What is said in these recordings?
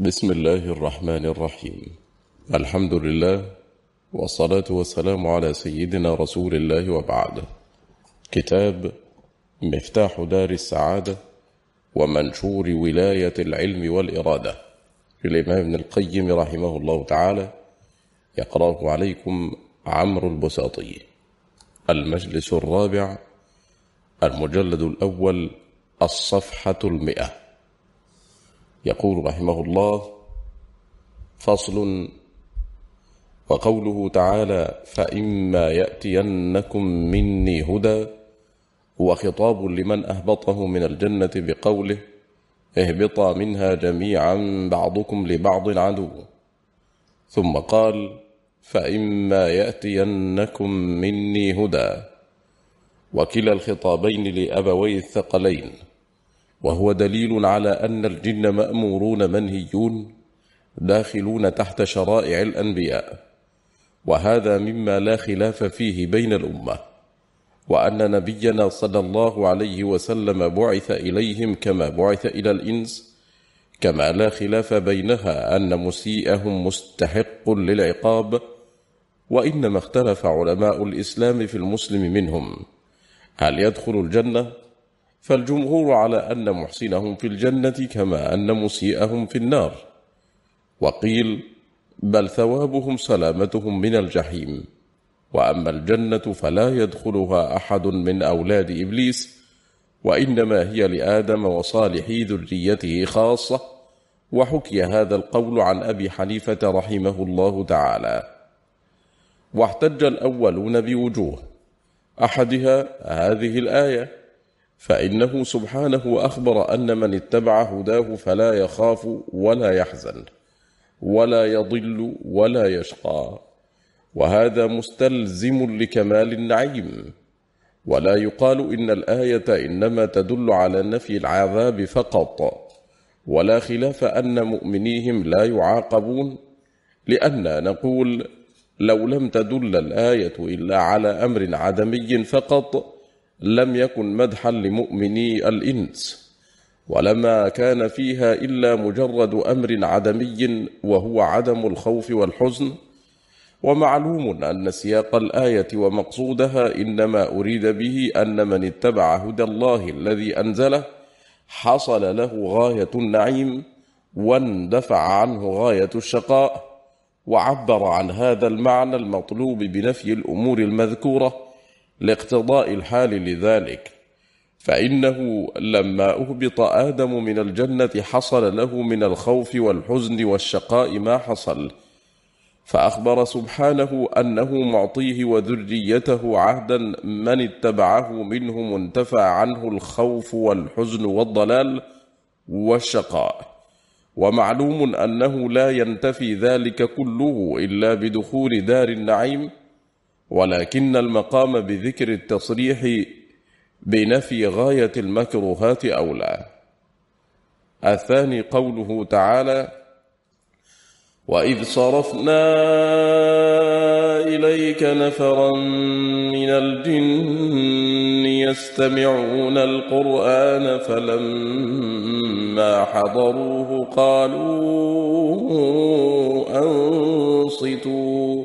بسم الله الرحمن الرحيم. الحمد لله والصلاة والسلام على سيدنا رسول الله وبعد. كتاب مفتاح دار السعادة ومنشور ولاية العلم والإرادة. للإمام ابن القيم رحمه الله تعالى يقرأه عليكم عمرو البساطي. المجلس الرابع المجلد الأول الصفحة المئة. يقول رحمه الله فصل وقوله تعالى فإما يأتينكم مني هدى هو خطاب لمن أهبطه من الجنة بقوله اهبطا منها جميعا بعضكم لبعض عدو ثم قال فإما يأتينكم مني هدى وكلا الخطابين لأبوي الثقلين. وهو دليل على أن الجن مأمورون منهيون داخلون تحت شرائع الأنبياء وهذا مما لا خلاف فيه بين الأمة وأن نبينا صلى الله عليه وسلم بعث إليهم كما بعث إلى الإنس كما لا خلاف بينها أن مسيئهم مستحق للعقاب وإنما اختلف علماء الإسلام في المسلم منهم. هل يدخل الجنة؟ فالجمهور على أن محسنهم في الجنة كما أن مسيئهم في النار. وقيل بل ثوابهم سلامتهم من الجحيم. وأما الجنة فلا يدخلها أحد من أولاد إبليس وإنما هي لآدم وصالحي ذريته خاصة. وحكي هذا القول عن أبي حنيفة رحمه الله تعالى. واحتج الأولون بوجوه. أحدها هذه الآية فإنه سبحانه أخبر أن من اتبع هداه فلا يخاف ولا يحزن ولا يضل ولا يشقى. وهذا مستلزم لكمال النعيم. ولا يقال إن الآية إنما تدل على نفي العذاب فقط. ولا خلاف أن مؤمنيهم لا يعاقبون لأن نقول لو لم تدل الآية إلا على أمر عدمي فقط لم يكن مدحا لمؤمني الإنس ولما كان فيها إلا مجرد أمر عدمي وهو عدم الخوف والحزن ومعلوم أن سياق الآية ومقصودها إنما أريد به أن من اتبع هدى الله الذي أنزله حصل له غاية النعيم واندفع عنه غاية الشقاء وعبر عن هذا المعنى المطلوب بنفي الأمور المذكورة لاقتضاء الحال لذلك فإنه لما أهبط آدم من الجنة حصل له من الخوف والحزن والشقاء ما حصل. فأخبر سبحانه أنه معطيه وذريته عهدا من اتبعه منه منتفى عنه الخوف والحزن والضلال والشقاء. ومعلوم أنه لا ينتفي ذلك كله إلا بدخول دار النعيم ولكن المقام بذكر التصريح بنفي غاية المكروهات أولى. الثاني قوله تعالى وإذ صرفنا إليك نفرا من الجن يستمعون القرآن فلما حضروه قالوا أنصتوا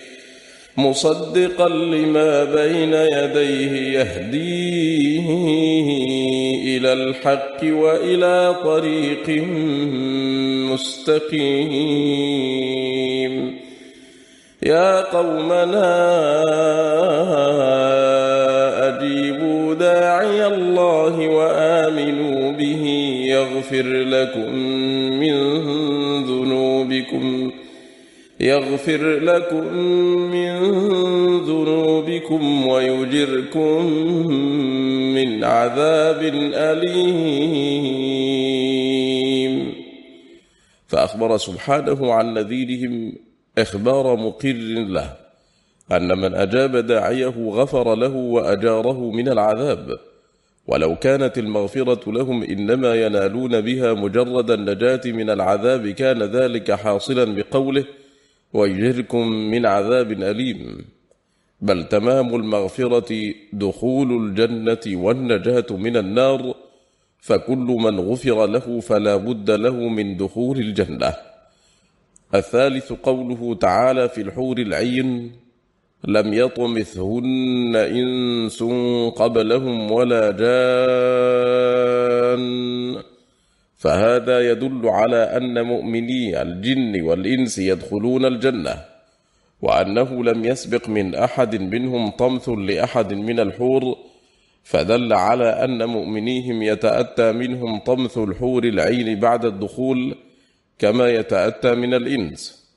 مصدقا لما بين يديه يهديه إلى الحق وإلى طريق مستقيم. يا قومنا أجيبوا داعي الله وآمنوا به يغفر لكم من ذنوبكم. يغفر لكم من ذنوبكم ويجركم من عذاب أليم. فأخبر سبحانه عن نذيرهم إخبار مقر له أن من أجاب داعيه غفر له وأجاره من العذاب. ولو كانت المغفرة لهم إنما ينالون بها مجرد النجاة من العذاب كان ذلك حاصلا بقوله ويجركم من عذاب أليم. بل تمام المغفرة دخول الجنة والنجاة من النار فكل من غفر له فلا بد له من دخول الجنة. الثالث قوله تعالى في الحور العين لم يطمثهن إنس قبلهم ولا جان. فهذا يدل على أن مؤمني الجن والإنس يدخلون الجنة وأنه لم يسبق من أحد منهم طمث لأحد من الحور فدل على أن مؤمنيهم يتأتى منهم طمث الحور العين بعد الدخول كما يتأتى من الإنس.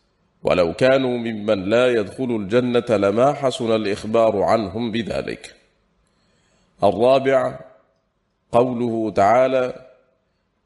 ولو كانوا ممن لا يدخل الجنة لما حسن الإخبار عنهم بذلك. الرابع قوله تعالى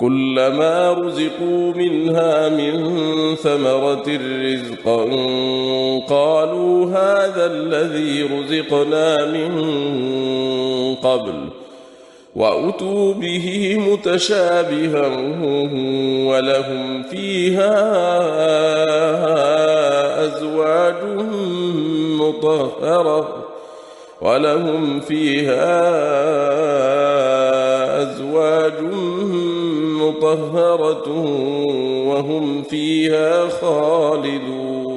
كلما رزقوا منها من ثمرة رزقا قالوا هذا الذي رزقنا من قبل وأتوا به متشابها ولهم فيها أزواج مطهرة ولهم فيها أزواج مطهرة وهم فيها خالدون.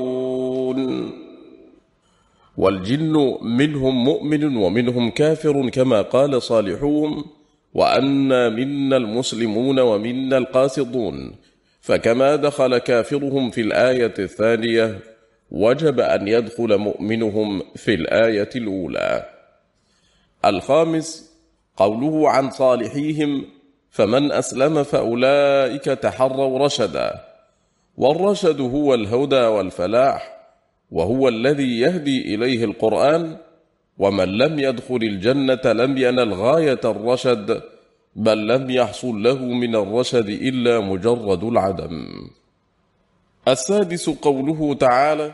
والجن منهم مؤمن ومنهم كافر كما قال صالحون وأنا منا المسلمون ومنا القاسطون. فكما دخل كافرهم في الآية الثانية وجب أن يدخل مؤمنهم في الآية الأولى. الخامس قوله عن صالحيهم فمن أسلم فأولئك تحروا رشدا. والرشد هو الهدى والفلاح وهو الذي يهدي إليه القرآن ومن لم يدخل الجنة لم ينل غاية الرشد بل لم يحصل له من الرشد إلا مجرد العدم. السادس قوله تعالى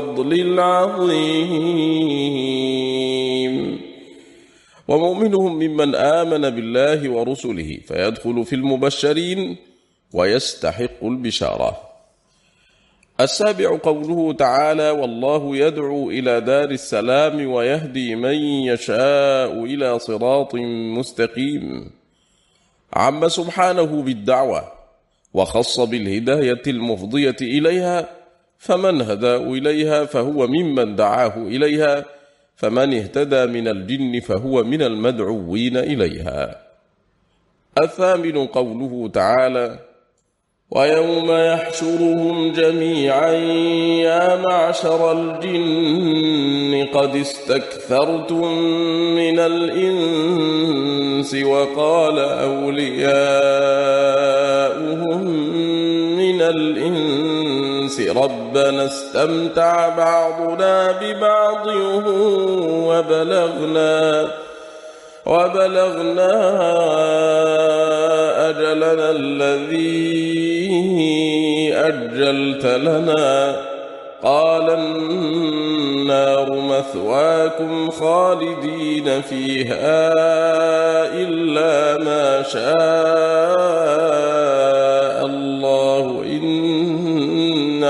العظيم. ومؤمنهم ممن آمن بالله ورسله فيدخل في المبشرين ويستحق البشارة. السابع قوله تعالى والله يدعو إلى دار السلام ويهدي من يشاء إلى صراط مستقيم عم سبحانه بالدعوة وخص بالهداية المفضية إليها فمن هدى إليها فهو ممن دعاه إليها فمن اهتدى من الجن فهو من المدعوين إليها. الثامن قوله تعالى ويوم يحشرهم جميعا يا معشر الجن قد استكثرتم من الإنس وقال أولياؤهم من الإنس. ربنا استمتع بعضنا ببعض وبلغنا وبلغنا أجلنا الذي أجلت لنا. قال النار مثواكم خالدين فيها إلا ما شاء.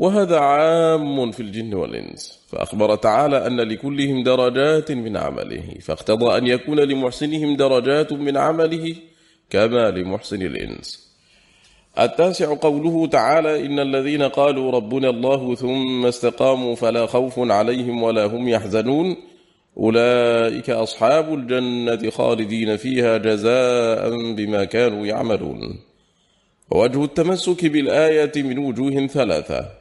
وهذا عام في الجن والإنس. فأخبر تعالى أن لكلهم درجات من عمله فاقتضى أن يكون لمحسنهم درجات من عمله كما لمحسن الإنس. التاسع قوله تعالى إن الذين قالوا ربنا الله ثم استقاموا فلا خوف عليهم ولا هم يحزنون. أولئك أصحاب الجنة خالدين فيها جزاء بما كانوا يعملون. ووجه التمسك بالآية من وجوه ثلاثة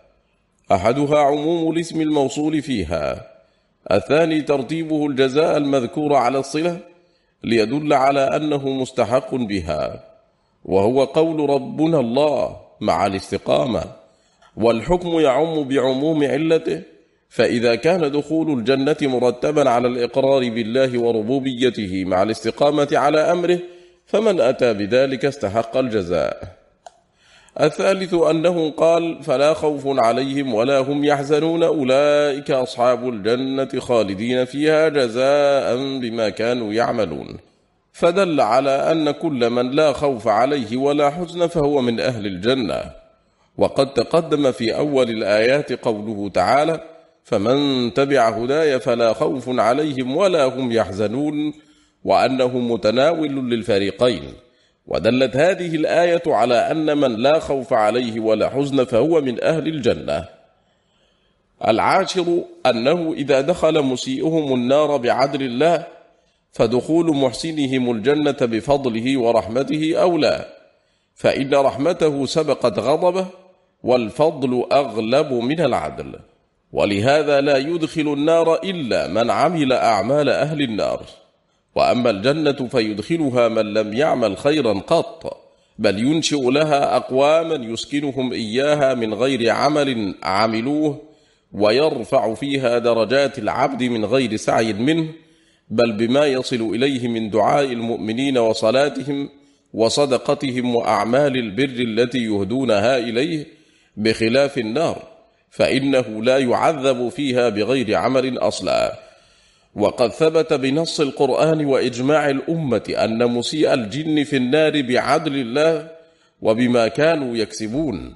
أحدها عموم الاسم الموصول فيها. الثاني ترتيبه الجزاء المذكور على الصلة ليدل على أنه مستحق بها. وهو قول ربنا الله مع الاستقامة. والحكم يعم بعموم علته فإذا كان دخول الجنة مرتبا على الإقرار بالله وربوبيته مع الاستقامة على أمره فمن أتى بذلك استحق الجزاء. الثالث أنه قال فلا خوف عليهم ولا هم يحزنون أولئك أصحاب الجنة خالدين فيها جزاء بما كانوا يعملون. فدل على أن كل من لا خوف عليه ولا حزن فهو من أهل الجنة. وقد تقدم في أول الآيات قوله تعالى فمن تبع هداي فلا خوف عليهم ولا هم يحزنون وأنه متناول للفريقين. ودلت هذه الآية على أن من لا خوف عليه ولا حزن فهو من أهل الجنة. العاشر أنه إذا دخل مسيئهم النار بعدل الله فدخول محسنهم الجنة بفضله ورحمته أولى. فإن رحمته سبقت غضبه والفضل أغلب من العدل. ولهذا لا يدخل النار إلا من عمل أعمال أهل النار. وأما الجنة فيدخلها من لم يعمل خيرا قط بل ينشئ لها أقواما يسكنهم إياها من غير عمل عملوه ويرفع فيها درجات العبد من غير سعي منه بل بما يصل إليه من دعاء المؤمنين وصلاتهم وصدقتهم وأعمال البر التي يهدونها إليه بخلاف النار فإنه لا يعذب فيها بغير عمل أصلاً. وقد ثبت بنص القرآن وإجماع الأمة أن مسيء الجن في النار بعدل الله وبما كانوا يكسبون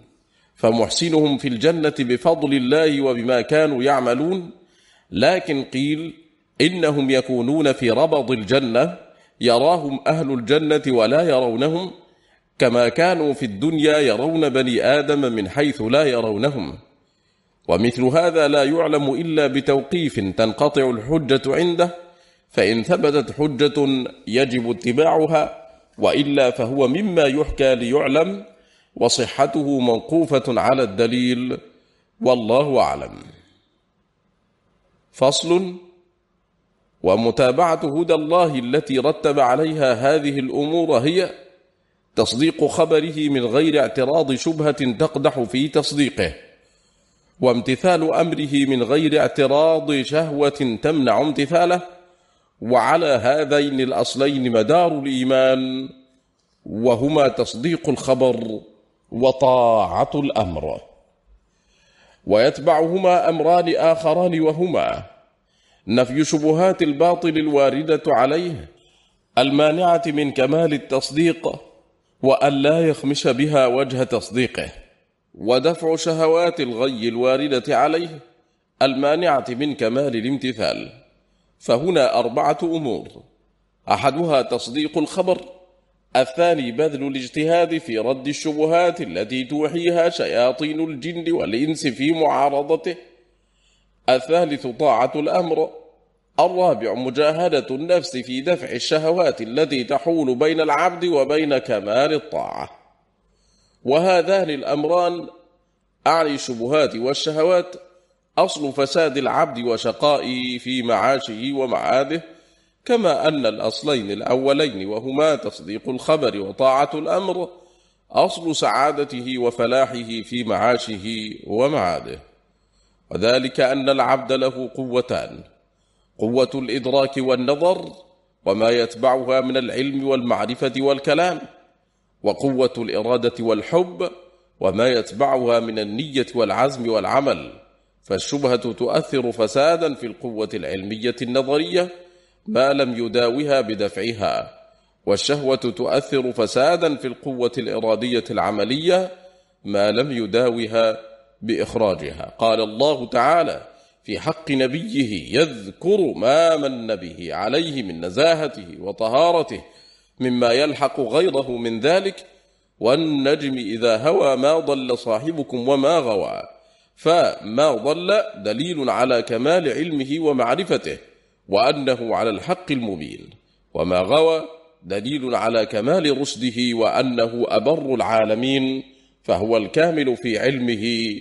فمحسنهم في الجنة بفضل الله وبما كانوا يعملون لكن قيل إنهم يكونون في ربض الجنة يراهم أهل الجنة ولا يرونهم كما كانوا في الدنيا يرون بني آدم من حيث لا يرونهم. ومثل هذا لا يعلم إلا بتوقيف تنقطع الحجة عنده فإن ثبتت حجة يجب اتباعها وإلا فهو مما يحكى ليعلم وصحته موقوفة على الدليل والله أعلم. فصل ومتابعة هدى الله التي رتب عليها هذه الأمور هي تصديق خبره من غير اعتراض شبهة تقدح في تصديقه. وامتثال أمره من غير اعتراض شهوة تمنع امتثاله وعلى هذين الأصلين مدار الإيمان وهما تصديق الخبر وطاعة الأمر. ويتبعهما أمران آخران وهما نفي شبهات الباطل الواردة عليه المانعة من كمال التصديق وأن لا يخمش بها وجه تصديقه. ودفع شهوات الغي الواردة عليه المانعة من كمال الامتثال. فهنا أربعة أمور. أحدها تصديق الخبر. الثاني بذل الاجتهاد في رد الشبهات التي توحيها شياطين الجن والإنس في معارضته. الثالث طاعة الأمر. الرابع مجاهدة النفس في دفع الشهوات التي تحول بين العبد وبين كمال الطاعة. وهذان الأمران أعني الشبهات والشهوات أصل فساد العبد وشقائه في معاشه ومعاده كما أن الأصلين الأولين وهما تصديق الخبر وطاعة الأمر أصل سعادته وفلاحه في معاشه ومعاده. وذلك أن العبد له قوتان قوة الإدراك والنظر وما يتبعها من العلم والمعرفة والكلام. وقوة الإرادة والحب وما يتبعها من النية والعزم والعمل فالشبهة تؤثر فسادا في القوة العلمية النظرية ما لم يداوها بدفعها والشهوة تؤثر فسادا في القوة الإرادية العملية ما لم يداوها بإخراجها. قال الله تعالى في حق نبيه يذكر ما من به عليه من نزاهته وطهارته مما يلحق غيره من ذلك والنجم إذا هوى ما ضل صاحبكم وما غوى. فما ضل دليل على كمال علمه ومعرفته وأنه على الحق المبين. وما غوى دليل على كمال رشده وأنه أبر العالمين فهو الكامل في علمه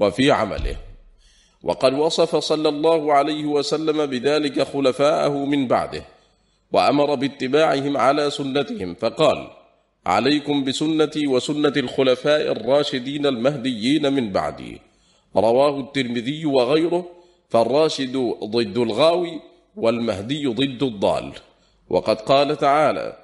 وفي عمله. وقد وصف صلى الله عليه وسلم بذلك خلفاءه من بعده. وأمر باتباعهم على سنتهم فقال عليكم بسنتي وسنة الخلفاء الراشدين المهديين من بعدي. رواه الترمذي وغيره فالراشد ضد الغاوي والمهدي ضد الضال. وقد قال تعالى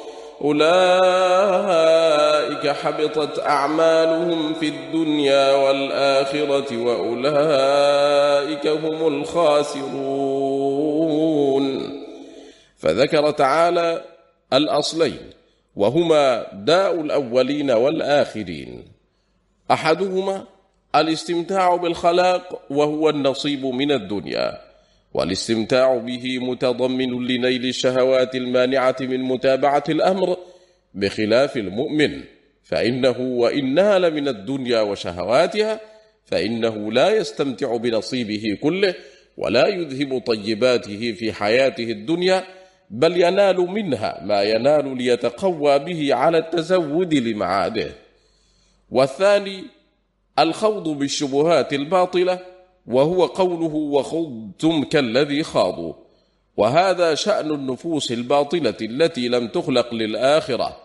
أولئك حبطت أعمالهم في الدنيا والآخرة وأولئك هم الخاسرون. فذكر تعالى الأصلين وهما داء الأولين والآخرين. أحدهما الاستمتاع بالخلاق وهو النصيب من الدنيا. والاستمتاع به متضمن لنيل الشهوات المانعة من متابعة الأمر بخلاف المؤمن. فإنه وإن نال من الدنيا وشهواتها فإنه لا يستمتع بنصيبه كله ولا يذهب طيباته في حياته الدنيا بل ينال منها ما ينال ليتقوى به على التزود لمعاده. والثاني الخوض بالشبهات الباطلة وهو قوله وخضتم كالذي خاضوا. وهذا شأن النفوس الباطلة التي لم تخلق للآخرة.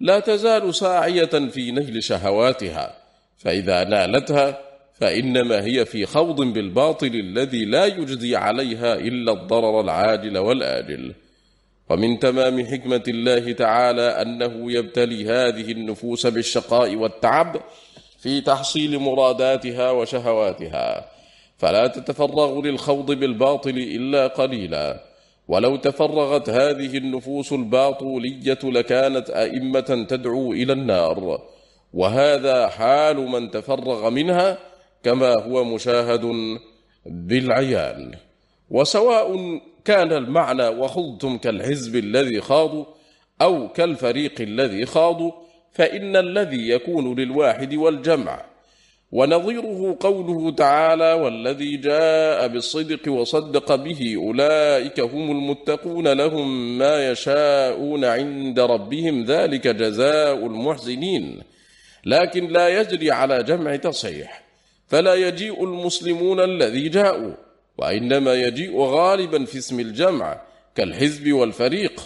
لا تزال ساعية في نيل شهواتها. فإذا نالتها فإنما هي في خوض بالباطل الذي لا يجدي عليها إلا الضرر العاجل والآجل. ومن تمام حكمة الله تعالى أنه يبتلي هذه النفوس بالشقاء والتعب في تحصيل مراداتها وشهواتها. فلا تتفرغ للخوض بالباطل إلا قليلا. ولو تفرغت هذه النفوس الباطولية لكانت أئمة تدعو إلى النار. وهذا حال من تفرغ منها كما هو مشاهد بالعيان. وسواء كان المعنى وخضتم كالحزب الذي خاضوا أو كالفريق الذي خاضوا فإن الذي يكون للواحد والجمع ونظيره قوله تعالى والذي جاء بالصدق وصدق به أولئك هم المتقون لهم ما يشاءون عند ربهم ذلك جزاء المحسنين لكن لا يجري على جمع تصحيح. فلا يجيء المسلمون الذي جاءوا وإنما يجيء غالبا في اسم الجمع كالحزب والفريق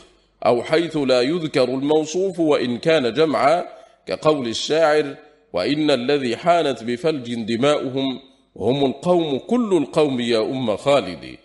أو حيث لا يذكر الموصوف وإن كان جمعا كقول الشاعر وإن الذي حانت بفلج دماؤهم هم القوم كل القوم يا أم خالد.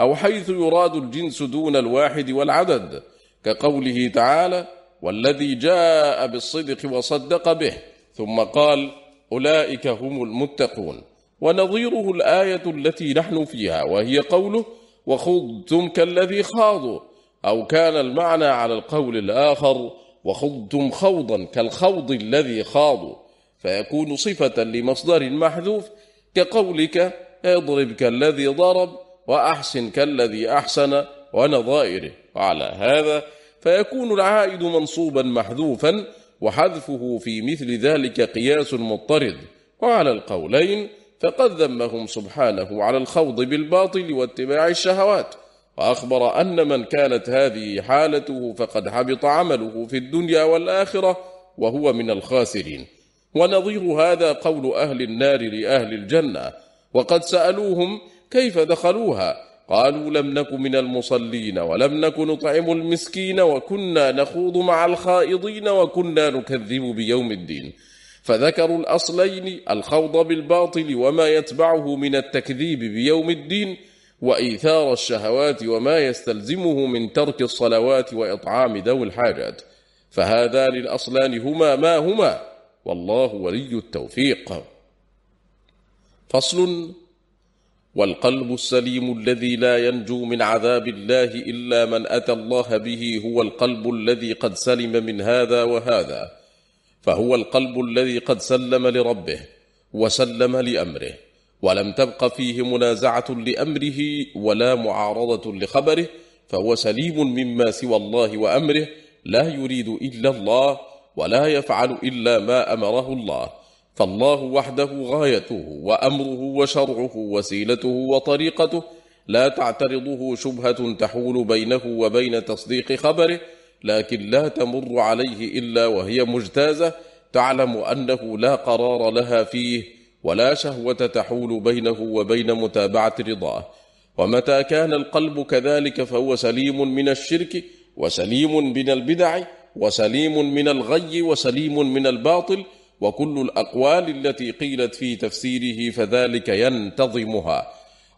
أو حيث يراد الجنس دون الواحد والعدد كقوله تعالى والذي جاء بالصدق وصدق به. ثم قال أولئك هم المتقون. ونظيره الآية التي نحن فيها وهي قوله وخضتم كالذي خاضوا. أو كان المعنى على القول الآخر وخضتم خوضا كالخوض الذي خاضوا. فيكون صفة لمصدر محذوف كقولك اضرب كالذي ضرب وأحسن كالذي أحسن ونظائره. وعلى هذا فيكون العائد منصوبا محذوفا وحذفه في مثل ذلك قياس مضطرد. وعلى القولين فقد ذمهم سبحانه على الخوض بالباطل واتباع الشهوات. وأخبر أن من كانت هذه حالته فقد حبط عمله في الدنيا والآخرة وهو من الخاسرين. ونظير هذا قول أهل النار لأهل الجنة. وقد سألوهم كيف دخلوها. قالوا لم نك من المصلين ولم نك نطعم المسكين وكنا نخوض مع الخائضين وكنا نكذب بيوم الدين. فذكروا الأصلين الخوض بالباطل وما يتبعه من التكذيب بيوم الدين وإيثار الشهوات وما يستلزمه من ترك الصلوات وإطعام ذوي الحاجات. فهذان الأصلان هما ما هما. والله ولي التوفيق. فصل والقلب السليم الذي لا ينجو من عذاب الله إلا من أتى الله به هو القلب الذي قد سلم من هذا وهذا فهو القلب الذي قد سلم لربه وسلم لأمره ولم تبق فيه منازعة لأمره ولا معارضة لخبره فهو سليم مما سوى الله وأمره لا يريد إلا الله ولا يفعل إلا ما أمره الله. فالله وحده غايته وأمره وشرعه وسيلته وطريقته لا تعترضه شبهة تحول بينه وبين تصديق خبره لكن لا تمر عليه إلا وهي مجتازة. تعلم أنه لا قرار لها فيه ولا شهوة تحول بينه وبين متابعة رضاه. ومتى كان القلب كذلك فهو سليم من الشرك وسليم من البدع وسليم من الغي وسليم من الباطل وكل الأقوال التي قيلت في تفسيره فذلك ينتظمها.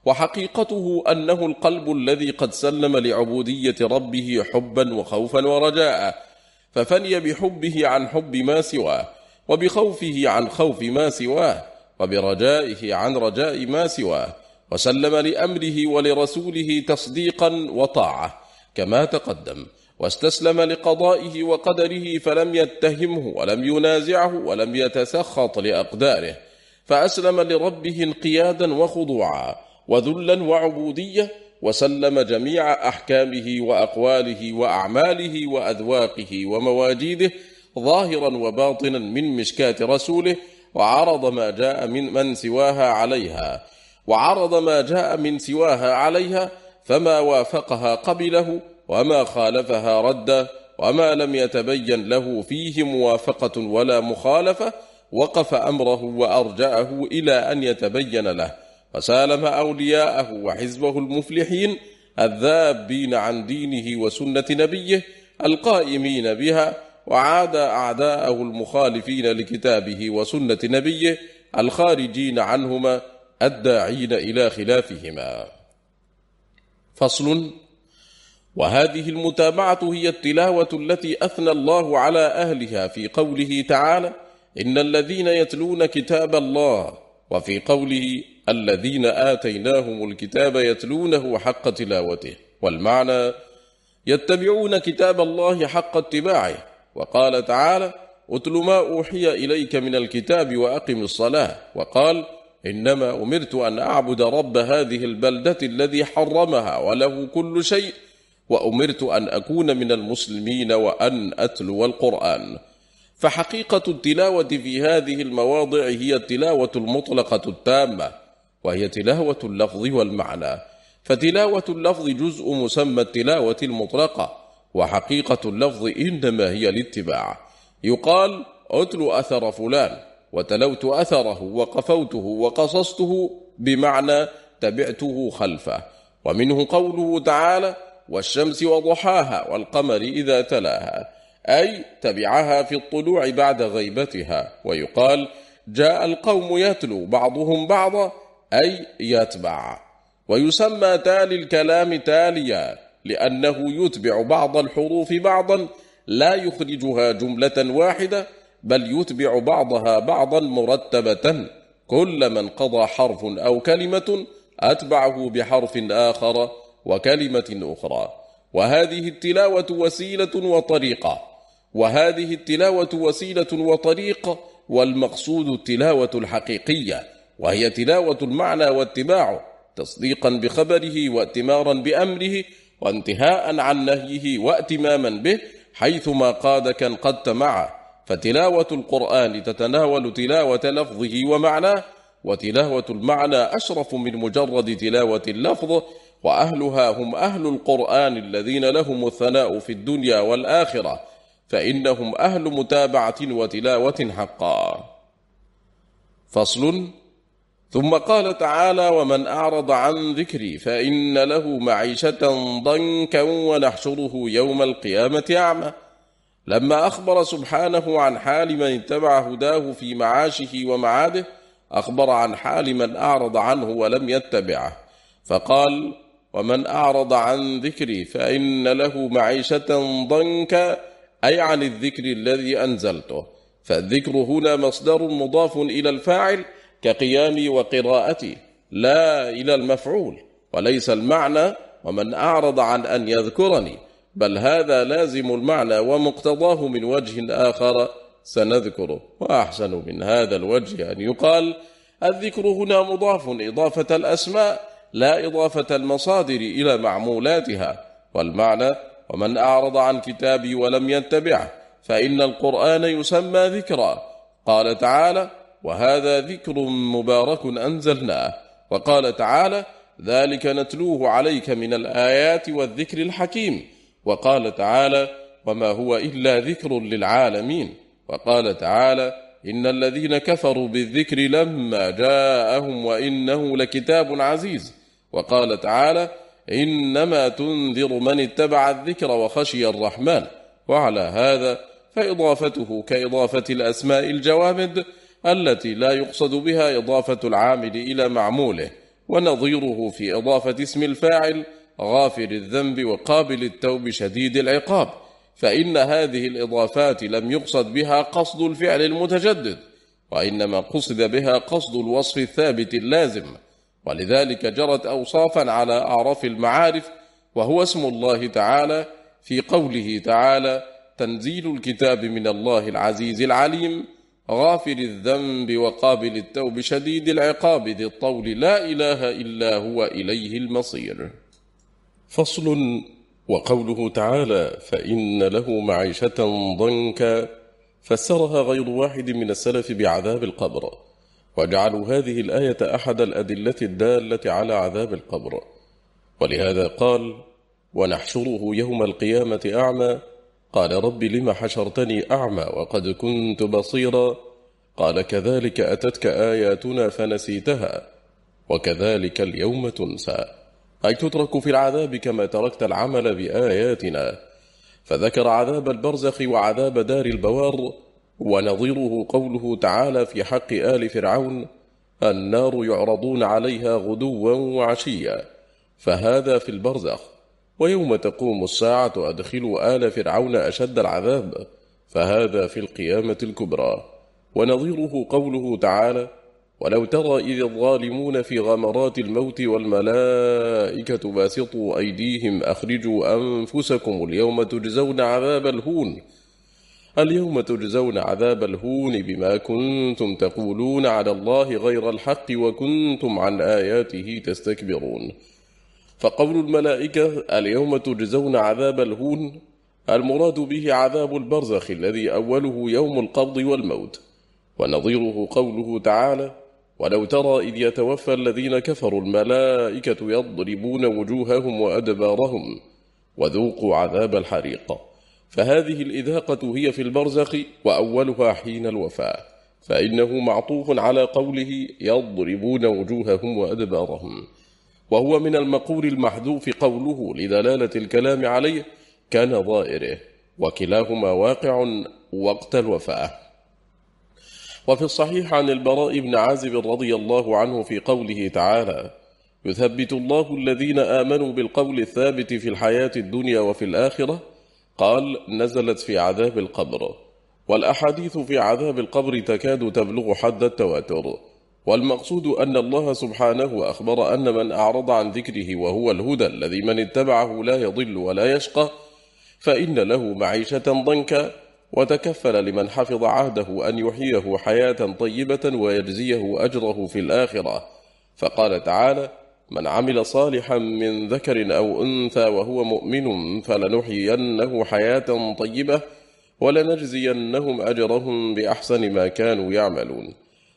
وحقيقته أنه القلب الذي قد سلم لعبودية ربه حبا وخوفا ورجاء ففني بحبه عن حب ما سواه وبخوفه عن خوف ما سواه وبرجائه عن رجاء ما سواه وسلم لأمره ولرسوله تصديقا وطاعة كما تقدم. واستسلم لقضائه وقدره فلم يتهمه ولم ينازعه ولم يتسخط لأقداره فأسلم لربه انقيادا وخضوعا وذلا وعبودية وسلم جميع أحكامه وأقواله وأعماله وأذواقه ومواجيده ظاهرا وباطنا من مشكاة رسوله وعرض ما جاء من من سواها عليها وعرض ما جاء من سواها عليها فما وافقها قبله وما خالفها رد وما لم يتبين له فيه موافقة ولا مخالفة وقف أمره وأرجعه إلى أن يتبين له. وسالم أولياءه وحزبه المفلحين الذابين عن دينه وسنة نبيه القائمين بها وعاد أعداءه المخالفين لكتابه وسنة نبيه الخارجين عنهما الداعين إلى خلافهما. فصل وهذه المتابعة هي التلاوة التي أثنى الله على أهلها في قوله تعالى إن الذين يتلون كتاب الله وفي قوله الذين آتيناهم الكتاب يتلونه حق تلاوته. والمعنى يتبعون كتاب الله حق اتباعه. وقال تعالى اتل ما أوحي إليك من الكتاب وأقم الصلاة. وقال إنما أمرت أن أعبد رب هذه البلدة الذي حرمها وله كل شيء وأمرت أن أكون من المسلمين وأن أتلو القرآن. فحقيقة التلاوة في هذه المواضع هي التلاوة المطلقة التامة وهي تلاوة اللفظ والمعنى. فتلاوة اللفظ جزء مسمى التلاوة المطلقة وحقيقة اللفظ إنما هي الاتباع. يقال أتل أثر فلان وتلوت أثره وقفوته وقصصته بمعنى تبعته خلفه. ومنه قوله تعالى والشمس وضحاها والقمر إذا تلاها أي تبعها في الطلوع بعد غيبتها ويقال جاء القوم يتلو بعضهم بعضا أي يتبع. ويسمى تالي الكلام تاليا لأنه يتبع بعض الحروف بعضا لا يخرجها جملة واحدة بل يتبع بعضها بعضا مرتبة. كل من قضى حرف أو كلمة أتبعه بحرف آخر وكلمة أخرى. وهذه التلاوة وسيلة وطريقة. وهذه التلاوة وسيلة وطريق والمقصود التلاوة الحقيقية. وهي تلاوة المعنى واتباعه تصديقا بخبره واتمارا بأمره وانتهاء عن نهيه واتماما به حيثما قادك انقدت معه فتلاوة القرآن تتناول تلاوة لفظه ومعناه وتلاوة المعنى أشرف من مجرد تلاوة اللفظ وأهلها هم أهل القرآن الذين لهم الثناء في الدنيا والآخرة فإنهم أهل متابعة وتلاوة حقا. فصل. ثم قال تعالى ومن أعرض عن ذكري فإن له معيشة ضنكا ونحشره يوم القيامة أعمى. لما أخبر سبحانه عن حال من اتبع هداه في معاشه ومعاده أخبر عن حال من أعرض عنه ولم يتبعه. فقال ومن أعرض عن ذكري فإن له معيشة ضنكا أي عن الذكر الذي أنزلته. فالذكر هنا مصدر مضاف إلى الفاعل كقيامي وقراءتي لا إلى المفعول وليس المعنى ومن أعرض عن أن يذكرني. بل هذا لازم المعنى ومقتضاه من وجه آخر سنذكره. وأحسن من هذا الوجه أن يقال الذكر هنا مضاف إضافة الأسماء لا إضافة المصادر إلى معمولاتها والمعنى ومن أعرض عن كتابي ولم يتبعه فإن القرآن يسمى ذكرا. قال تعالى وهذا ذكر مبارك أنزلناه. وقال تعالى ذلك نتلوه عليك من الآيات والذكر الحكيم. وقال تعالى وما هو إلا ذكر للعالمين. وقال تعالى إن الذين كفروا بالذكر لما جاءهم وإنه لكتاب عزيز. وقال تعالى إنما تنذر من اتبع الذكر وخشي الرحمن وعلى هذا فإضافته كإضافة الأسماء الجوامد التي لا يقصد بها إضافة العامل إلى معموله ونظيره في إضافة اسم الفاعل غافر الذنب وقابل التوب شديد العقاب فإن هذه الإضافات لم يقصد بها قصد الفعل المتجدد وإنما قصد بها قصد الوصف الثابت اللازم ولذلك جرت أوصافا على أعرف المعارف وهو اسم الله تعالى في قوله تعالى تنزيل الكتاب من الله العزيز العليم غافل الذنب وقابل التوب شديد العقاب ذي الطول لا إله إلا هو إليه المصير. فصل وقوله تعالى فإن له معيشة ضنكا فسرها غير واحد من السلف بعذاب القبر. وجعلوا هذه الآية أحد الأدلة الدالة على عذاب القبر. ولهذا قال ونحشره يوم القيامة أعمى. قال رب لم حشرتني أعمى وقد كنت بصيرا. قال كذلك أتتك آياتنا فنسيتها وكذلك اليوم تنسى. أي تترك في العذاب كما تركت العمل بآياتنا. فذكر عذاب البرزخ وعذاب دار البوار ونظيره قوله تعالى في حق آل فرعون النار يعرضون عليها غدوا وعشيا فهذا في البرزخ ويوم تقوم الساعة أدخلوا آل فرعون أشد العذاب فهذا في القيامة الكبرى. ونظيره قوله تعالى ولو ترى إذ الظالمون في غمرات الموت والملائكة باسطوا أيديهم أخرجوا أنفسكم اليوم تجزون عذاب الهون اليوم تجزون عذاب الهون بما كنتم تقولون على الله غير الحق وكنتم عن آياته تستكبرون. فقول الملائكة اليوم تجزون عذاب الهون المراد به عذاب البرزخ الذي أوله يوم القبض والموت ونظيره قوله تعالى ولو ترى إذ يتوفى الذين كفروا الملائكة يضربون وجوههم وأدبارهم وذوقوا عذاب الحريق. فهذه الإذاقة هي في البرزخ وأولها حين الوفاة فإنه معطوف على قوله يضربون وجوههم وأدبارهم وهو من المقول المحذوف قوله لدلالة الكلام عليه كان ظائره وكلاهما واقع وقت الوفاة. وفي الصحيح عن البراء بن عازب رضي الله عنه في قوله تعالى يثبت الله الذين آمنوا بالقول الثابت في الحياة الدنيا وفي الآخرة قال نزلت في عذاب القبر والأحاديث في عذاب القبر تكاد تبلغ حد التواتر والمقصود أن الله سبحانه أخبر أن من أعرض عن ذكره وهو الهدى الذي من اتبعه لا يضل ولا يشقى فإن له معيشة ضنكا وتكفل لمن حفظ عهده أن يحييه حياة طيبة ويجزيه أجره في الآخرة. فقال تعالى من عمل صالحا من ذكر أو أنثى وهو مؤمن فلنحيينه حياة طيبة ولنجزينهم أجرهم بأحسن ما كانوا يعملون.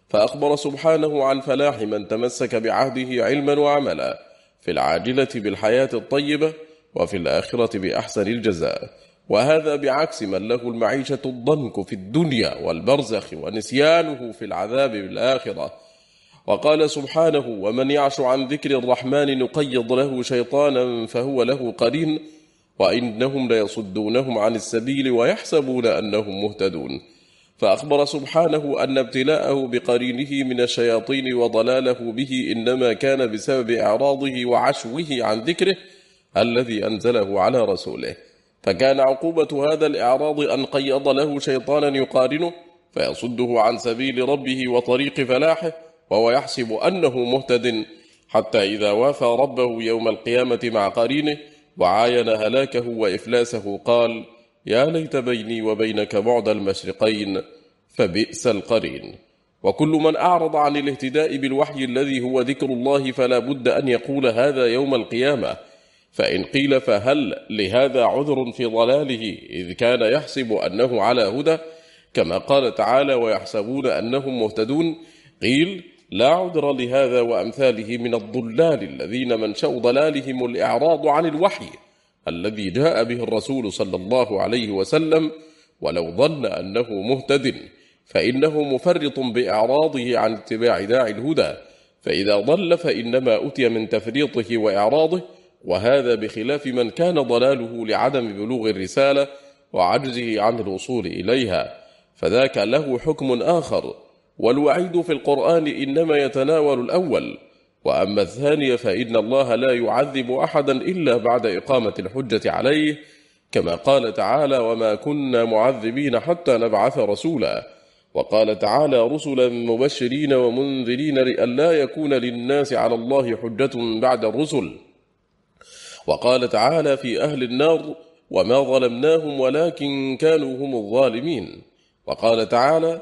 فأخبر سبحانه عن فلاح من تمسك بعهده علما وعملا في العاجلة بالحياة الطيبة وفي الآخرة بأحسن الجزاء. وهذا بعكس من له المعيشة الضنك في الدنيا والبرزخ ونسيانه في العذاب بالآخرة وقال سبحانه ومن يعش عن ذكر الرحمن نقيض له شيطانا فهو له قرين وإنهم ليصدونهم عن السبيل ويحسبون أنهم مهتدون. فأخبر سبحانه أن ابتلاءه بقرينه من الشياطين وضلاله به إنما كان بسبب إعراضه وعشوه عن ذكره الذي أنزله على رسوله. فكان عقوبة هذا الإعراض أن قيض له شيطانا يقارنه فيصده عن سبيل ربه وطريق فلاحه وهو يحسب أنه مهتد حتى إذا وافى ربه يوم القيامة مع قرينه وعاين هلاكه وإفلاسه قال يا ليت بيني وبينك بعد المشرقين فبئس القرين. وكل من أعرض عن الاهتداء بالوحي الذي هو ذكر الله فلا بد أن يقول هذا يوم القيامة. فإن قيل فهل لهذا عذر في ضلاله إذ كان يحسب أنه على هدى كما قال تعالى ويحسبون أنهم مهتدون. قيل لا عذر لهذا وأمثاله من الضلال الذين منشأ ضلالهم الإعراض عن الوحي الذي جاء به الرسول صلى الله عليه وسلم ولو ظن أنه مهتد فإنه مفرط بإعراضه عن اتباع داعي الهدى فإذا ضل فإنما أتي من تفريطه وإعراضه وهذا بخلاف من كان ضلاله لعدم بلوغ الرسالة وعجزه عن الوصول إليها فذاك له حكم آخر والوعيد في القرآن إنما يتناول الأول وأما الثاني فإن الله لا يعذب أحدا إلا بعد إقامة الحجة عليه كما قال تعالى وما كنا معذبين حتى نبعث رسولا وقال تعالى رسلا مبشرين ومنذرين لئلا يكون للناس على الله حجة بعد الرسل وقال تعالى في أهل النار وما ظلمناهم ولكن كانوا هم الظالمين وقال تعالى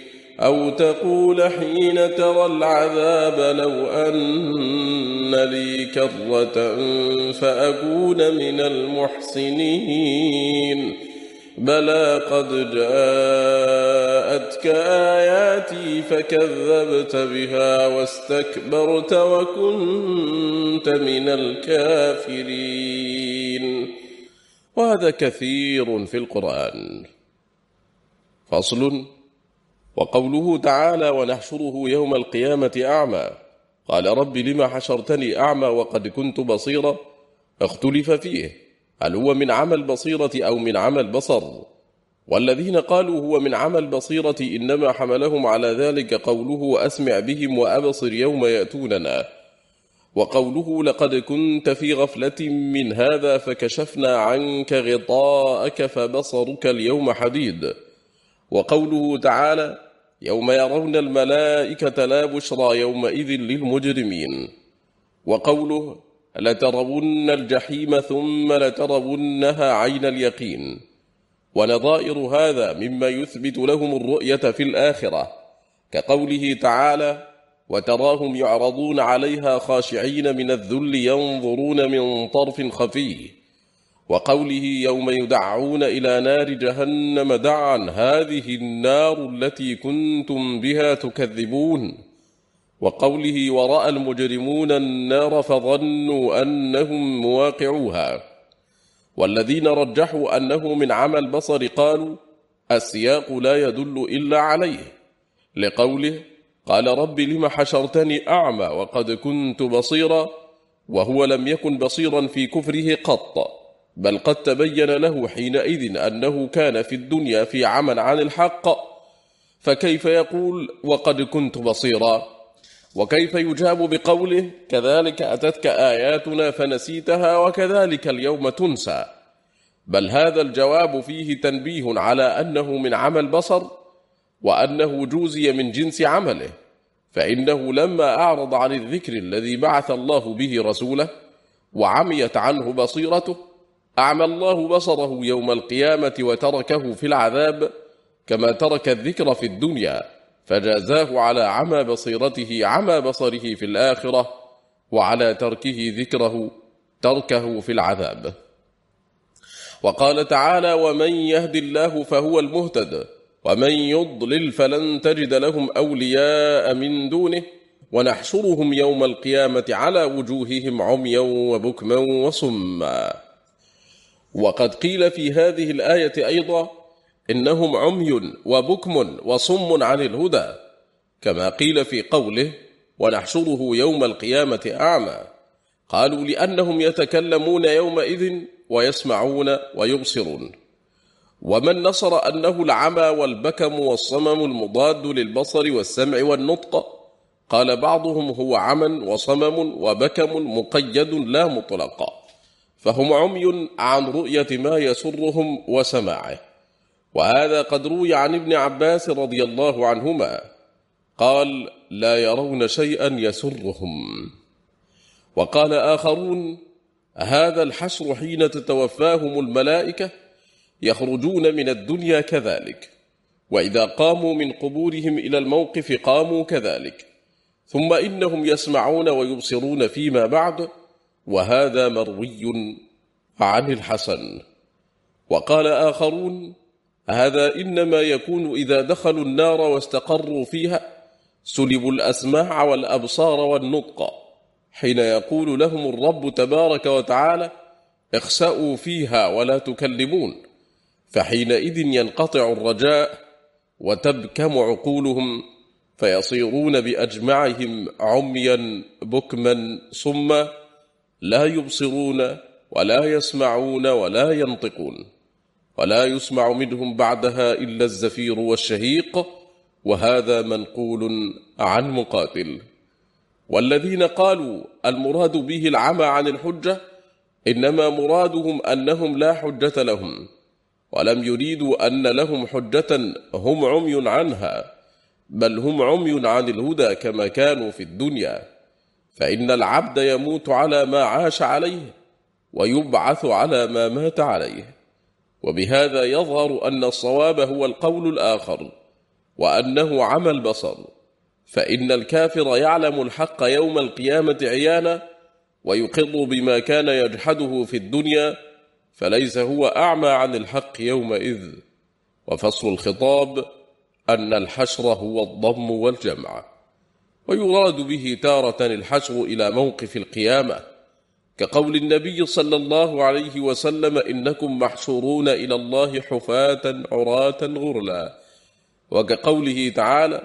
أو تقول حين ترى العذاب لو أن لي كرة فأكون من المحسنين. بلى قد جاءتك آياتي فكذبت بها واستكبرت وكنت من الكافرين. وهذا كثير في القرآن. فصل وقوله تعالى ونحشره يوم القيامة أعمى. قال رب لما حشرتني أعمى وقد كنت بصيرا؟ اختلف فيه. هل هو من عمى البصيرة أو من عمى البصر والذين قالوا هو من عمى البصيرة إنما حملهم على ذلك قوله أسمع بهم وأبصر يوم يأتوننا. وقوله لقد كنت في غفلة من هذا فكشفنا عنك غطاءك فبصرك اليوم حديد. وقوله تعالى يوم يرون الملائكة لا بشرى يومئذ للمجرمين. وقوله لترون الجحيم ثم لترونها عين اليقين. ونظائر هذا مما يثبت لهم الرؤية في الآخرة كقوله تعالى وتراهم يعرضون عليها خاشعين من الذل ينظرون من طرف خفيه وقوله يوم يدعون إلى نار جهنم دعا هذه النار التي كنتم بها تكذبون. وقوله ورأى المجرمون النار فظنوا أنهم مواقعوها. والذين رجحوا أنه من عمى البصر قالوا السياق لا يدل إلا عليه. لقوله قال رب لم حشرتني أعمى وقد كنت بصيرا وهو لم يكن بصيرا في كفره قط. بل قد تبين له حينئذ أنه كان في الدنيا في عمل عن الحق فكيف يقول وقد كنت بصيرا؟ وكيف يجاب بقوله كذلك أتتك آياتنا فنسيتها وكذلك اليوم تنسى؟ بل هذا الجواب فيه تنبيه على أنه من عمل بصر وأنه جوزي من جنس عمله فإنه لما أعرض عن الذكر الذي بعث الله به رسوله وعميت عنه بصيرته أعمى الله بصره يوم القيامة وتركه في العذاب كما ترك الذكر في الدنيا فجازاه على عمى بصيرته عمى بصره في الآخرة وعلى تركه ذكره تركه في العذاب. وقال تعالى ومن يهد الله فهو المهتد ومن يضلل فلن تجد لهم أولياء من دونه ونحشرهم يوم القيامة على وجوههم عميا وبكما وصما. وقد قيل في هذه الآية أيضا إنهم عمي وبكم وصم عن الهدى كما قيل في قوله ونحشره يوم القيامة أعمى قالوا لأنهم يتكلمون يومئذ ويسمعون ويبصرون ومن نصر أنه العمى والبكم والصمم المضاد للبصر والسمع والنطق؟ قال بعضهم هو عمى وصمم وبكم مقيد لا مطلق فهم عمي عن رؤية ما يسرهم وسماعه. وهذا قد روي عن ابن عباس رضي الله عنهما. قال لا يرون شيئا يسرهم. وقال آخرون هذا الحشر حين تتوفاهم الملائكة يخرجون من الدنيا كذلك وإذا قاموا من قبورهم إلى الموقف قاموا كذلك ثم إنهم يسمعون ويبصرون فيما بعد وهذا مروي عن الحسن. وقال آخرون هذا إنما يكون إذا دخلوا النار واستقروا فيها سلبوا الأسماع والأبصار والنطق حين يقول لهم الرب تبارك وتعالى اخسأوا فيها ولا تكلمون. فحينئذ ينقطع الرجاء وتبكم عقولهم فيصيرون بأجمعهم عميا بكما صما لا يبصرون ولا يسمعون ولا ينطقون ولا يسمع منهم بعدها إلا الزفير والشهيق وهذا منقول عن مقاتل. والذين قالوا المراد به العمى عن الحجة إنما مرادهم أنهم لا حجة لهم ولم يريدوا أن لهم حجة هم عمي عنها بل هم عمي عن الهدى كما كانوا في الدنيا. فإن العبد يموت على ما عاش عليه ويبعث على ما مات عليه. وبهذا يظهر أن الصواب هو القول الآخر وأنه عمى البصر. فإن الكافر يعلم الحق يوم القيامة عيانا ويقر بما كان يجحده في الدنيا فليس هو أعمى عن الحق يومئذ. وفصل الخطاب أن الحشر هو الضم والجمع. ويراد به تارة الحشر إلى موقف القيامة. كقول النبي صلى الله عليه وسلم إنكم محشورون إلى الله حفاة عراة غرلا. وكقوله تعالى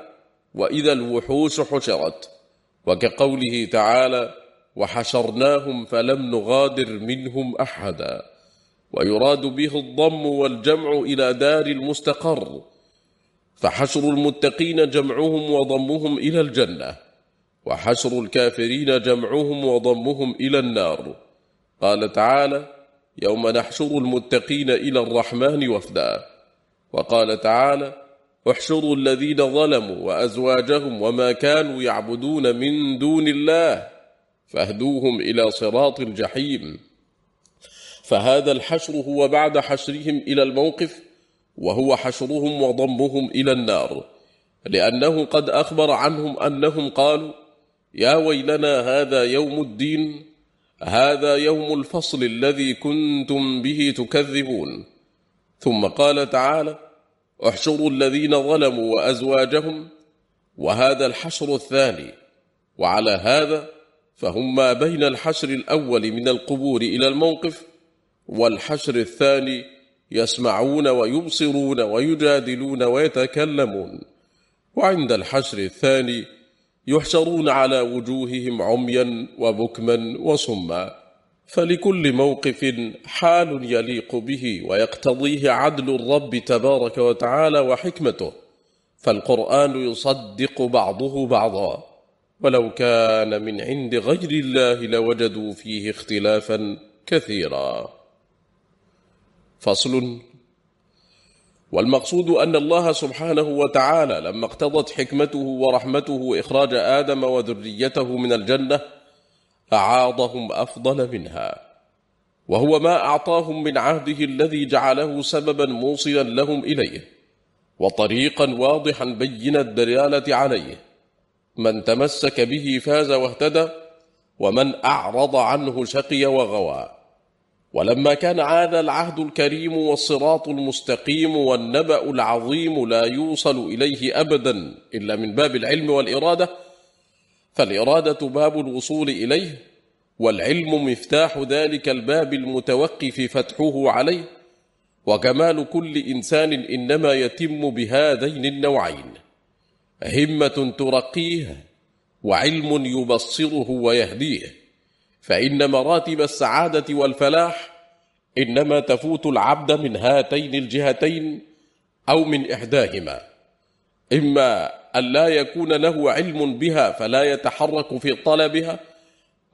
وإذا الوحوش حشرت. وكقوله تعالى وحشرناهم فلم نغادر منهم أحدا. ويراد به الضم والجمع إلى دار المستقر. فحشر المتقين جمعهم وضمهم إلى الجنة وحشر الكافرين جمعهم وضمهم إلى النار. قال تعالى يوم نحشر المتقين إلى الرحمن وفدا. وقال تعالى احشروا الذين ظلموا وأزواجهم وما كانوا يعبدون من دون الله فاهدوهم إلى صراط الجحيم. فهذا الحشر هو بعد حشرهم إلى الموقف وهو حشرهم وضمهم إلى النار لأنه قد أخبر عنهم أنهم قالوا يا ويلنا هذا يوم الدين هذا يوم الفصل الذي كنتم به تكذبون. ثم قال تعالى احشروا الذين ظلموا وأزواجهم وهذا الحشر الثاني وعلى هذا فهم ما بين الحشر الأول من القبور إلى الموقف والحشر الثاني يسمعون ويبصرون ويجادلون ويتكلمون. وعند الحشر الثاني يحشرون على وجوههم عميا وبكما وصما. فلكل موقف حال يليق به ويقتضيه عدل الرب تبارك وتعالى وحكمته. فالقرآن يصدق بعضه بعضا. ولو كان من عند غير الله لوجدوا فيه اختلافا كثيرا. فصل. والمقصود أن الله سبحانه وتعالى لما اقتضت حكمته ورحمته إخراج آدم وذريته من الجنة أعاضهم أفضل منها. وهو ما أعطاهم من عهده الذي جعله سببا موصلا لهم إليه وطريقا واضحا بين الدلالة عليه. من تمسك به فاز واهتدى ومن أعرض عنه شقي وغوى. ولما كان هذا العهد الكريم والصراط المستقيم والنبأ العظيم لا يوصل إليه أبدا إلا من باب العلم والإرادة فالإرادة باب الوصول إليه والعلم مفتاح ذلك الباب المتوقف فتحه عليه وكمال كل إنسان إنما يتم بهذين النوعين همة ترقيه وعلم يبصره ويهديه. فإن مراتب السعادة والفلاح إنما تفوت العبد من هاتين الجهتين أو من إحداهما. إما أن لا يكون له علم بها فلا يتحرك في طلبها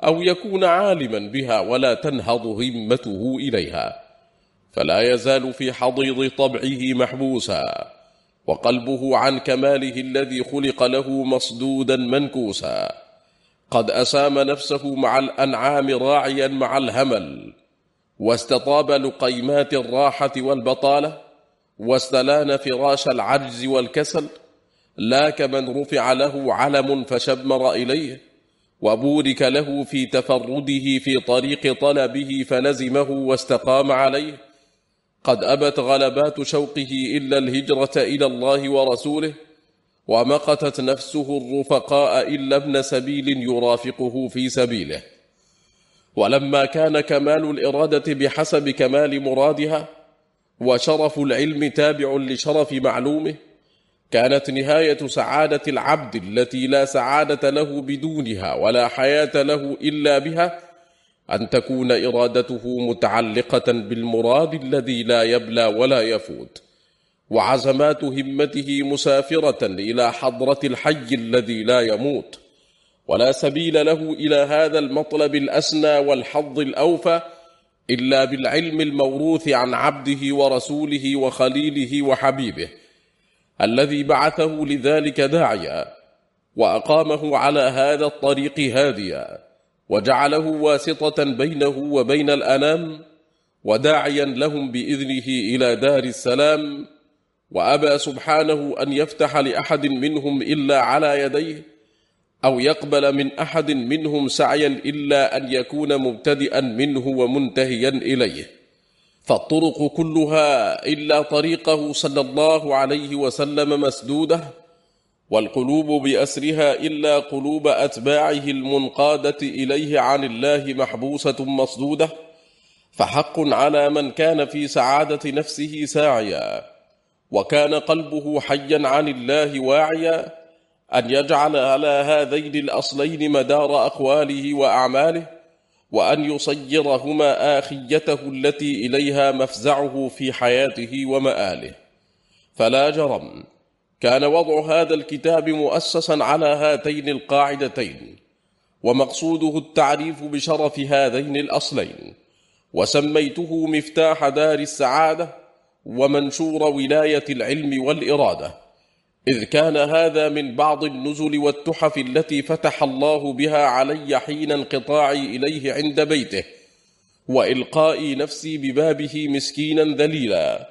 أو يكون عالما بها ولا تنهض همته إليها فلا يزال في حضيض طبعه محبوسا وقلبه عن كماله الذي خلق له مصدودا منكوسا. قد أسام نفسه مع الأنعام راعيا مع الهمل واستطاب لقيمات الراحة والبطالة واستلان فراش العجز والكسل لا كمن رفع له علم فشمر إليه وبورك له في تفرده في طريق طلبه فلزمه واستقام عليه. قد أبت غلبات شوقه إلا الهجرة إلى الله ورسوله ومقتت نفسه الرفقاء إلا ابن سبيل يرافقه في سبيله. ولما كان كمال الإرادة بحسب كمال مرادها وشرف العلم تابع لشرف معلومه كانت نهاية سعادة العبد التي لا سعادة له بدونها ولا حياة له إلا بها أن تكون إرادته متعلقة بالمراد الذي لا يبلى ولا يفوت. وعزمات همته مسافرة إلى حضرة الحي الذي لا يموت. ولا سبيل له إلى هذا المطلب الأسنى والحظ الأوفى إلا بالعلم الموروث عن عبده ورسوله وخليله وحبيبه الذي بعثه لذلك داعيا وأقامه على هذا الطريق هاديا وجعله واسطة بينه وبين الأنام وداعيا لهم بإذنه إلى دار السلام وأبى سبحانه أن يفتح لأحد منهم إلا على يديه أو يقبل من أحد منهم سعيا إلا أن يكون مبتدئا منه ومنتهيا إليه. فالطرق كلها إلا طريقه صلى الله عليه وسلم مسدودة والقلوب بأسرها إلا قلوب أتباعه المنقادة إليه عن الله محبوسة مصدودة فحق على من كان في سعادة نفسه ساعيا. وكان قلبه حيا عن الله واعيا أن يجعل على هذين الأصلين مدار أقواله وأعماله وأن يصيرهما آخيته التي إليها مفزعه في حياته ومآله. فلا جرم كان وضع هذا الكتاب مؤسسا على هاتين القاعدتين ومقصوده التعريف بشرف هذين الأصلين وسميته مفتاح دار السعادة ومنشور ولاية العلم والإرادة إذ كان هذا من بعض النزل والتحف التي فتح الله بها علي حين انقطاعي إليه عند بيته وإلقائي نفسي ببابه مسكينا ذليلا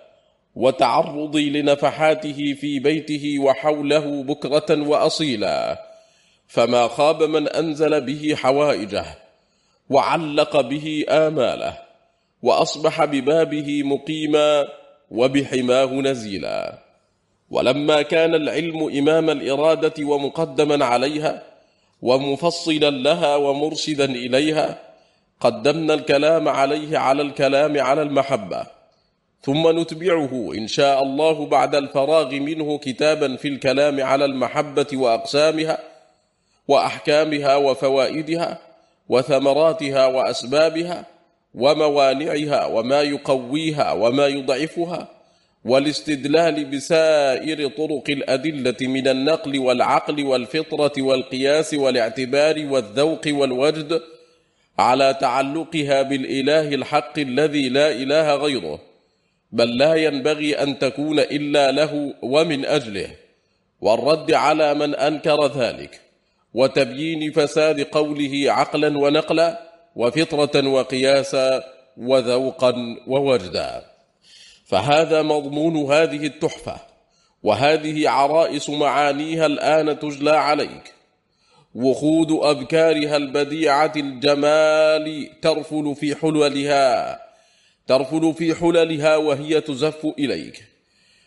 وتعرضي لنفحاته في بيته وحوله بكرة وأصيلا فما خاب من أنزل به حوائجه وعلق به آماله وأصبح ببابه مقيما وبحماه نزيلا. ولما كان العلم إمام الإرادة ومقدما عليها ومفصلا لها ومرشدا إليها قدمنا الكلام عليه على الكلام على المحبة. ثم نتبعه إن شاء الله بعد الفراغ منه كتابا في الكلام على المحبة وأقسامها وأحكامها وفوائدها وثمراتها وأسبابها وموانعها وما يقويها وما يضعفها والاستدلال بسائر طرق الأدلة من النقل والعقل والفطرة والقياس والاعتبار والذوق والوجد على تعلقها بالإله الحق الذي لا إله غيره بل لا ينبغي أن تكون إلا له ومن أجله والرد على من أنكر ذلك وتبيين فساد قوله عقلا ونقلا وفطرة وقياسا وذوقا ووجدا فهذا مضمون هذه التحفة وهذه عرائس معانيها الآن تجلى عليك. وخود أبكارها البديعة الجمال ترفل في حللها ترفل في حللها وهي تزف إليك.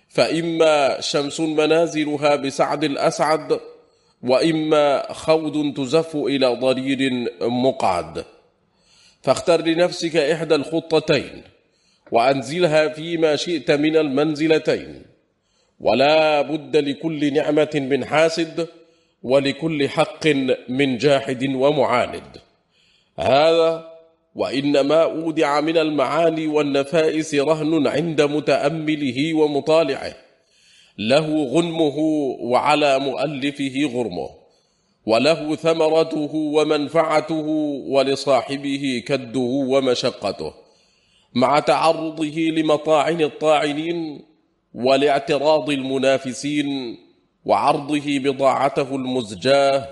فإما شمس منازلها بسعد الأسعد وإما خوض تزف إلى ضرير مقعد. فاختر لنفسك إحدى الخطتين وأنزلها فيما شئت من المنزلتين. ولا بد لكل نعمة من حاسد ولكل حق من جاحد ومعاند. هذا وإنما أودع من المعاني والنفائس رهن عند متأمله ومطالعه. له غنمه وعلى مؤلفه غرمه. وله ثمرته ومنفعته ولصاحبه كده ومشقته مع تعرضه لمطاعن الطاعنين ولاعتراض المنافسين وعرضه بضاعته المزجاة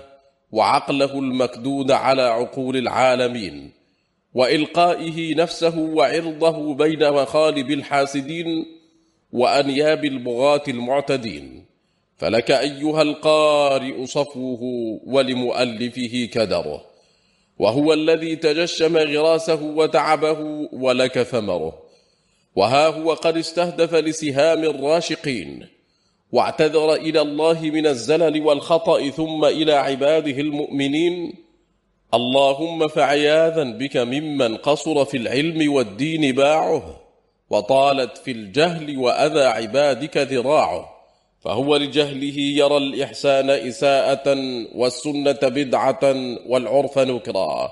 وعقله المكدود على عقول العالمين وإلقائه نفسه وعرضه بين مخالب الحاسدين وأنياب البغاة المعتدين. فلك أيها القارئ صفوه ولمؤلفه كدره وهو الذي تجشم غراسه وتعبه ولك ثمره وها هو قد استهدف لسهام الراشقين واعتذر إلى الله من الزلل والخطأ ثم إلى عباده المؤمنين اللهم فعياذا بك ممن قصر في العلم والدين باعه وطالت في الجهل وأذى عبادك ذراعه. فهو لجهله يرى الإحسان إساءة والسنة بدعة والعرف نكرا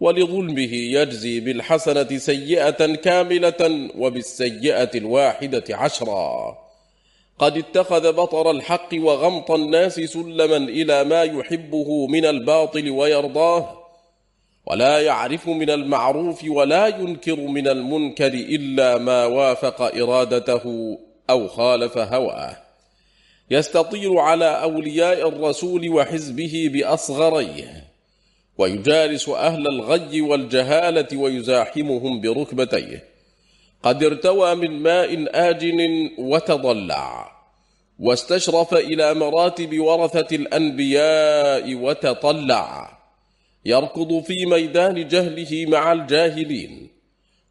ولظلمه يجزي بالحسنة سيئة كاملة وبالسيئة الواحدة عشرا. قد اتخذ بطر الحق وغمط الناس سلما إلى ما يحبه من الباطل ويرضاه ولا يعرف من المعروف ولا ينكر من المنكر إلا ما وافق إرادته أو خالف هواه. يستطير على أولياء الرسول وحزبه بأصغريه ويجالس أهل الغي والجهالة ويزاحمهم بركبتيه. قد ارتوى من ماء آجن وتضلع واستشرف إلى مراتب ورثة الأنبياء وتطلع. يركض في ميدان جهله مع الجاهلين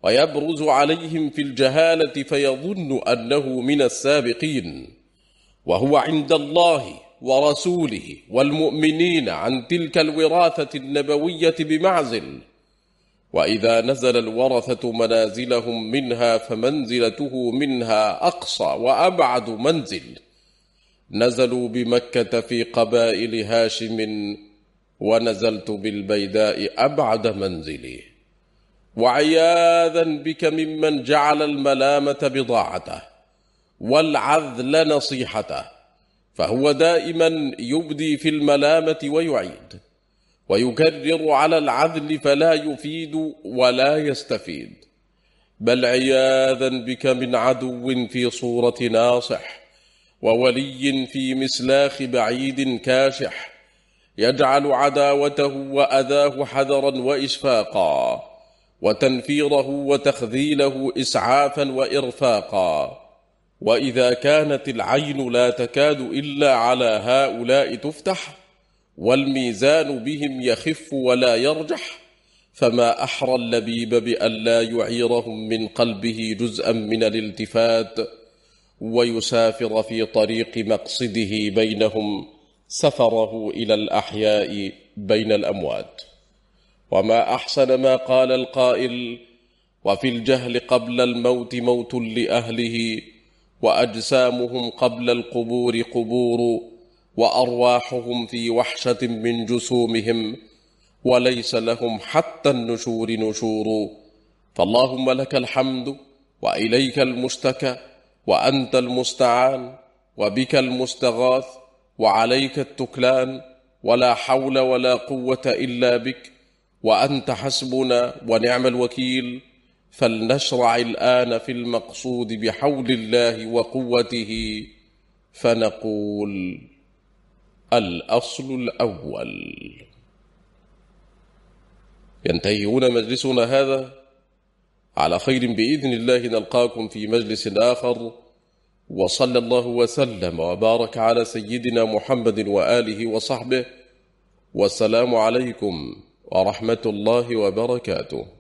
ويبرز عليهم في الجهالة فيظن أنه من السابقين. وهو عند الله ورسوله والمؤمنين عن تلك الوراثة النبوية بمعزل. وإذا نزل الورثة منازلهم منها فمنزلته منها أقصى وأبعد منزل. نزلوا بمكة في قبائل هاشم ونزلت بالبيداء أبعد منزلي وعياذا بك ممن جعل الملامة بضاعته. والعذل نصيحته فهو دائما يبدي في الملامة ويعيد ويكرر على العذل فلا يفيد ولا يستفيد. بل عياذا بك من عدو في صورة ناصح وولي في مسلاخ بعيد كاشح يجعل عداوته وأذاه حذرا وإشفاقا وتنفيره وتخذيله إسعافا وإرفاقا. وإذا كانت العين لا تكاد إلا على هؤلاء تفتح والميزان بهم يخف ولا يرجح فما أحرى اللبيب بأن لا يعيرهم من قلبه جزءا من الالتفات ويسافر في طريق مقصده بينهم سفره إلى الأحياء بين الأموات وما أحسن ما قال القائل وفي الجهل قبل الموت موت لأهله وأجسامهم قبل القبور قبور وأرواحهم في وحشة من جسومهم وليس لهم حتى النشور نشور. فاللهم لك الحمد وإليك المشتكى وأنت المستعان وبك المستغاث وعليك التكلان. ولا حول ولا قوة إلا بك وأنت حسبنا ونعم الوكيل. فلنشرع الآن في المقصود بحول الله وقوته فنقول الأصل الأول. ينتهي هنا مجلسنا هذا؟ على خير بإذن الله نلقاكم في مجلس آخر. وصلى الله وسلم وبارك على سيدنا محمد وآله وصحبه. والسلام عليكم ورحمة الله وبركاته.